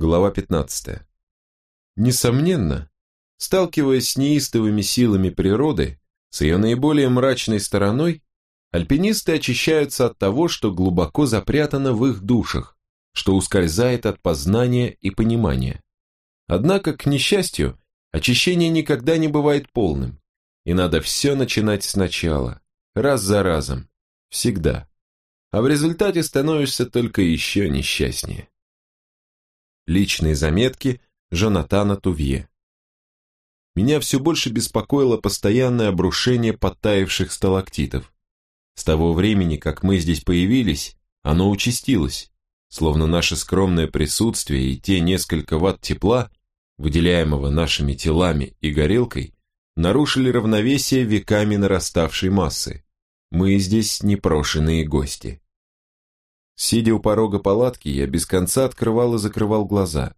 Глава 15. Несомненно, сталкиваясь с неистовыми силами природы, с ее наиболее мрачной стороной, альпинисты очищаются от того, что глубоко запрятано в их душах, что ускользает от познания и понимания. Однако, к несчастью, очищение никогда не бывает полным, и надо все начинать сначала, раз за разом, всегда. А в результате становишься только еще несчастнее. Личные заметки Жонатана Тувье. Меня все больше беспокоило постоянное обрушение подтаявших сталактитов. С того времени, как мы здесь появились, оно участилось, словно наше скромное присутствие и те несколько ватт тепла, выделяемого нашими телами и горелкой, нарушили равновесие веками нараставшей массы. Мы здесь непрошенные гости. Сидя у порога палатки, я без конца открывал и закрывал глаза.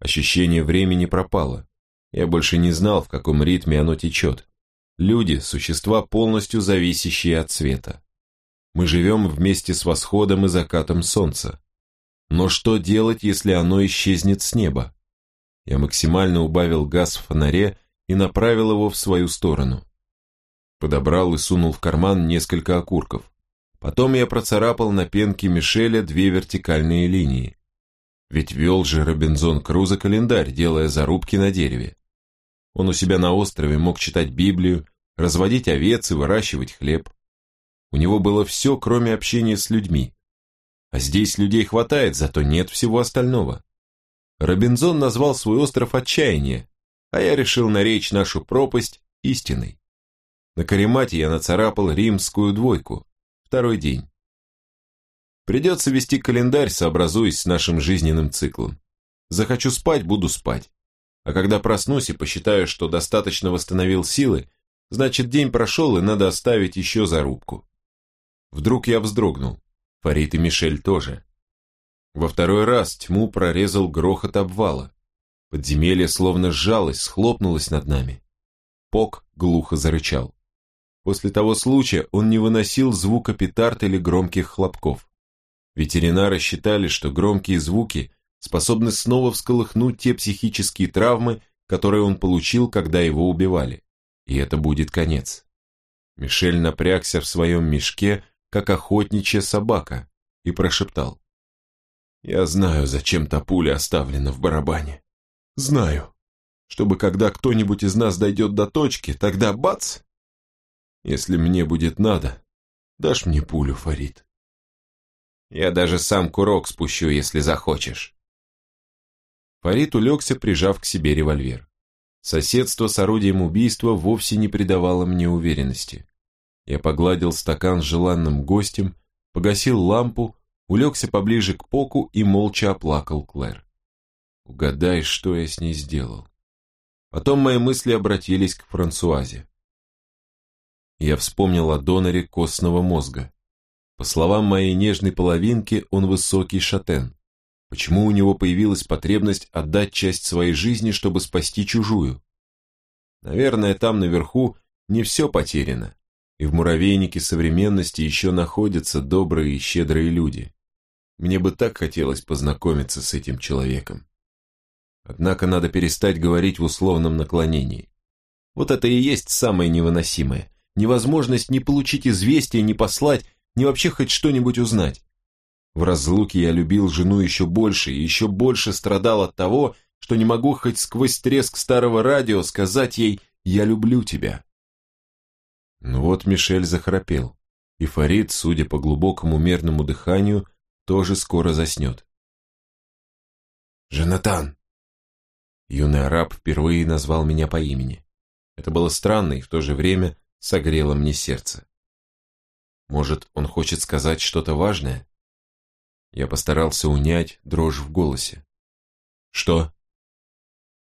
Ощущение времени пропало. Я больше не знал, в каком ритме оно течет. Люди – существа, полностью зависящие от света. Мы живем вместе с восходом и закатом солнца. Но что делать, если оно исчезнет с неба? Я максимально убавил газ в фонаре и направил его в свою сторону. Подобрал и сунул в карман несколько окурков. Потом я процарапал на пенке Мишеля две вертикальные линии. Ведь вел же Робинзон Крузо календарь, делая зарубки на дереве. Он у себя на острове мог читать Библию, разводить овец и выращивать хлеб. У него было все, кроме общения с людьми. А здесь людей хватает, зато нет всего остального. Робинзон назвал свой остров отчаяние, а я решил наречь нашу пропасть истиной. На каремате я нацарапал римскую двойку, Второй день. Придется вести календарь, сообразуясь с нашим жизненным циклом. Захочу спать, буду спать. А когда проснусь и посчитаю, что достаточно восстановил силы, значит день прошел и надо оставить еще зарубку. Вдруг я вздрогнул. Фарид и Мишель тоже. Во второй раз тьму прорезал грохот обвала. Подземелье словно сжалось, схлопнулось над нами. Пок глухо зарычал. После того случая он не выносил звука петард или громких хлопков. Ветеринары считали, что громкие звуки способны снова всколыхнуть те психические травмы, которые он получил, когда его убивали. И это будет конец. Мишель напрягся в своем мешке, как охотничья собака, и прошептал. «Я знаю, зачем та пуля оставлена в барабане. Знаю. Чтобы когда кто-нибудь из нас дойдет до точки, тогда бац, если мне будет надо, дашь мне пулю, Фарид. Я даже сам курок спущу, если захочешь. Фарид улегся, прижав к себе револьвер. Соседство с орудием убийства вовсе не придавало мне уверенности. Я погладил стакан с желанным гостем, погасил лампу, улегся поближе к Поку и молча оплакал Клэр. Угадай, что я с ней сделал. Потом мои мысли обратились к Франсуазе. Я вспомнил о доноре костного мозга. По словам моей нежной половинки, он высокий шатен. Почему у него появилась потребность отдать часть своей жизни, чтобы спасти чужую? Наверное, там наверху не все потеряно, и в муравейнике современности еще находятся добрые и щедрые люди. Мне бы так хотелось познакомиться с этим человеком. Однако надо перестать говорить в условном наклонении. Вот это и есть самое невыносимое невозможность ни получить известие, ни послать, ни вообще хоть что-нибудь узнать. В разлуке я любил жену еще больше и еще больше страдал от того, что не могу хоть сквозь треск старого радио сказать ей «я люблю тебя». Ну вот Мишель захрапел, и Фарид, судя по глубокому мерному дыханию, тоже скоро заснет. «Жанатан!» Юный араб впервые назвал меня по имени. Это было странно и в то же время согрело мне сердце. Может, он хочет сказать что-то важное? Я постарался унять дрожь в голосе. Что?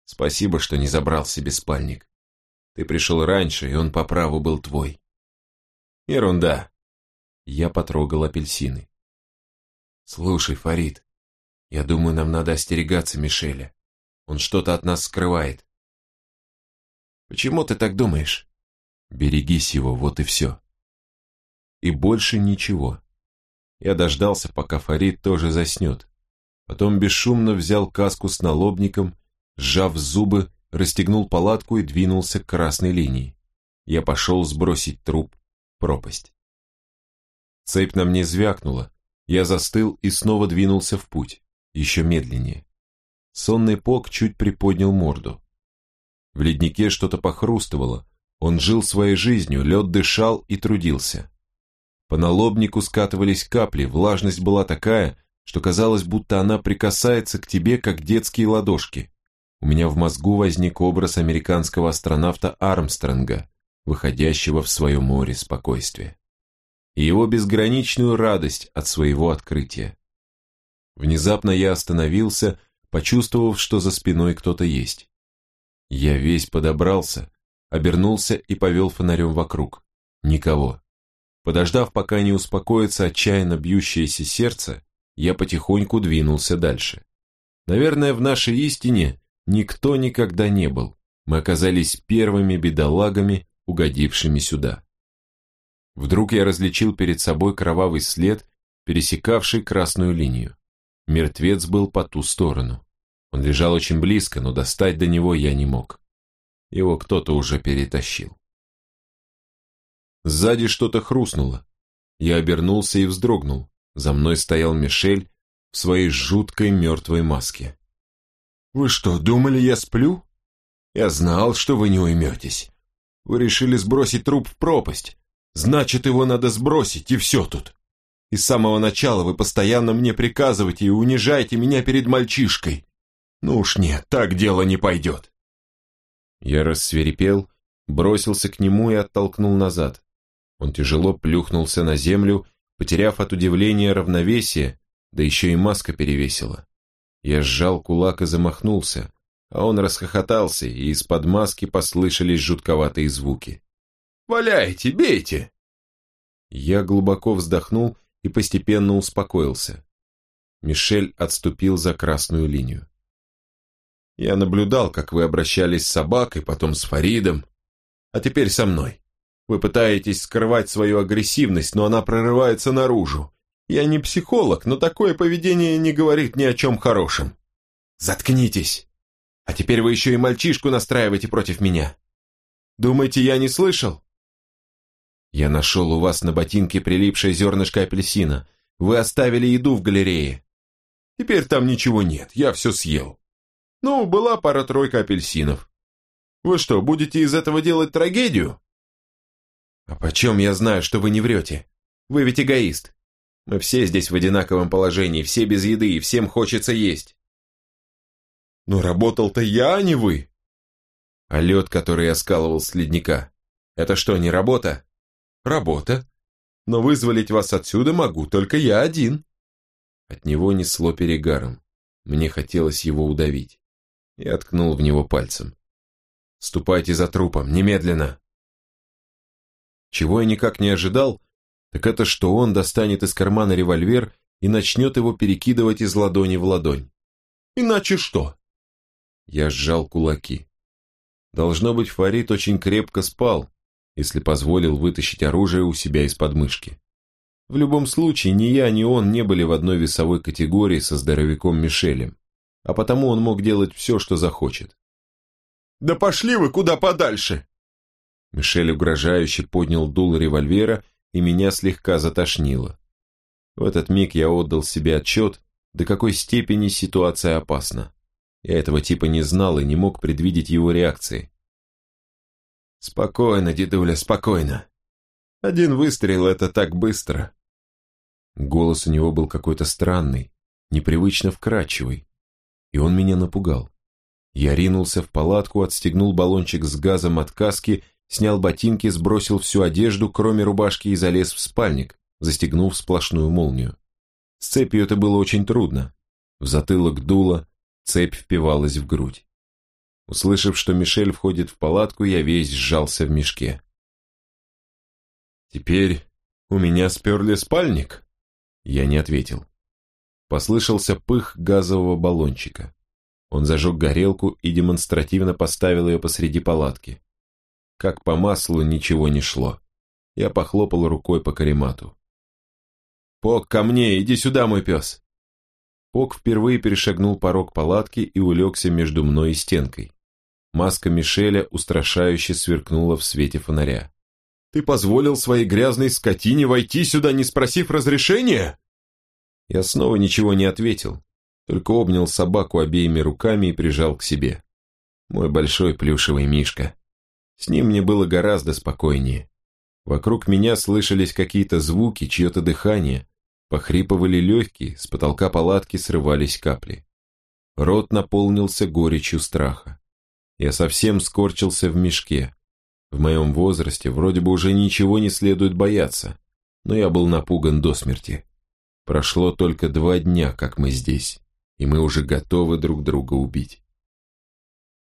Спасибо, что не забрал себе спальник. Ты пришел раньше, и он по праву был твой. Ерунда. Я потрогал апельсины. Слушай, Фарид, я думаю, нам надо остерегаться Мишеля. Он что-то от нас скрывает. Почему ты так думаешь? Берегись его, вот и все. И больше ничего. Я дождался, пока Фарид тоже заснет. Потом бесшумно взял каску с налобником, сжав зубы, расстегнул палатку и двинулся к красной линии. Я пошел сбросить труп в пропасть. Цепь на мне звякнула, я застыл и снова двинулся в путь, еще медленнее. Сонный Пок чуть приподнял морду. В леднике что-то похрустывало, он жил своей жизнью, лед дышал и трудился. По налобнику скатывались капли, влажность была такая, что казалось, будто она прикасается к тебе, как детские ладошки. У меня в мозгу возник образ американского астронавта Армстронга, выходящего в свое море спокойствия. И его безграничную радость от своего открытия. Внезапно я остановился, почувствовав, что за спиной кто-то есть. Я весь подобрался, обернулся и повел фонарем вокруг. Никого. Подождав, пока не успокоится отчаянно бьющееся сердце, я потихоньку двинулся дальше. Наверное, в нашей истине никто никогда не был. Мы оказались первыми бедолагами, угодившими сюда. Вдруг я различил перед собой кровавый след, пересекавший красную линию. Мертвец был по ту сторону. Он лежал очень близко, но достать до него я не мог. Его кто-то уже перетащил. Сзади что-то хрустнуло. Я обернулся и вздрогнул. За мной стоял Мишель в своей жуткой мертвой маске. «Вы что, думали, я сплю? Я знал, что вы не уйметесь. Вы решили сбросить труп в пропасть. Значит, его надо сбросить, и все тут. И с самого начала вы постоянно мне приказываете и унижаете меня перед мальчишкой. Ну уж нет, так дело не пойдет». Я рассверепел, бросился к нему и оттолкнул назад. Он тяжело плюхнулся на землю, потеряв от удивления равновесие, да еще и маска перевесила. Я сжал кулак и замахнулся, а он расхохотался, и из-под маски послышались жутковатые звуки. «Валяйте, бейте!» Я глубоко вздохнул и постепенно успокоился. Мишель отступил за красную линию. Я наблюдал, как вы обращались с собакой, потом с Фаридом, а теперь со мной. Вы пытаетесь скрывать свою агрессивность, но она прорывается наружу. Я не психолог, но такое поведение не говорит ни о чем хорошем. Заткнитесь. А теперь вы еще и мальчишку настраиваете против меня. Думаете, я не слышал? Я нашел у вас на ботинке прилипшее зернышко апельсина. Вы оставили еду в галерее. Теперь там ничего нет, я все съел. Ну, была пара-тройка апельсинов. Вы что, будете из этого делать трагедию? «А почем я знаю, что вы не врете? Вы ведь эгоист. Мы все здесь в одинаковом положении, все без еды, и всем хочется есть». «Но работал-то я, а не вы!» «А лед, который я скалывал с ледника, это что, не работа?» «Работа. Но вызволить вас отсюда могу только я один». От него несло перегаром. Мне хотелось его удавить. Я ткнул в него пальцем. «Ступайте за трупом, немедленно!» Чего я никак не ожидал, так это что он достанет из кармана револьвер и начнет его перекидывать из ладони в ладонь. Иначе что? Я сжал кулаки. Должно быть, Фарид очень крепко спал, если позволил вытащить оружие у себя из подмышки. В любом случае, ни я, ни он не были в одной весовой категории со здоровяком Мишелем, а потому он мог делать все, что захочет. «Да пошли вы куда подальше!» Мишель угрожающе поднял дул револьвера, и меня слегка затошнило. В этот миг я отдал себе отчет, до какой степени ситуация опасна. Я этого типа не знал и не мог предвидеть его реакции. «Спокойно, дедуля, спокойно. Один выстрел — это так быстро». Голос у него был какой-то странный, непривычно вкрадчивый, и он меня напугал. Я ринулся в палатку, отстегнул баллончик с газом от каски снял ботинки, сбросил всю одежду, кроме рубашки, и залез в спальник, застегнув сплошную молнию. С цепью это было очень трудно. В затылок дуло, цепь впивалась в грудь. Услышав, что Мишель входит в палатку, я весь сжался в мешке. «Теперь у меня сперли спальник?» Я не ответил. Послышался пых газового баллончика. Он зажег горелку и демонстративно поставил ее посреди палатки. Как по маслу ничего не шло. Я похлопал рукой по каремату. «Пок, ко мне, иди сюда, мой пес!» Пок впервые перешагнул порог палатки и улегся между мной и стенкой. Маска Мишеля устрашающе сверкнула в свете фонаря. «Ты позволил своей грязной скотине войти сюда, не спросив разрешения?» Я снова ничего не ответил, только обнял собаку обеими руками и прижал к себе. Мой большой плюшевый мишка. С ним мне было гораздо спокойнее. Вокруг меня слышались какие-то звуки, чье-то дыхание, похрипывали легкие, с потолка палатки срывались капли. Рот наполнился горечью страха. Я совсем скорчился в мешке. В моем возрасте вроде бы уже ничего не следует бояться, но я был напуган до смерти. Прошло только два дня, как мы здесь, и мы уже готовы друг друга убить.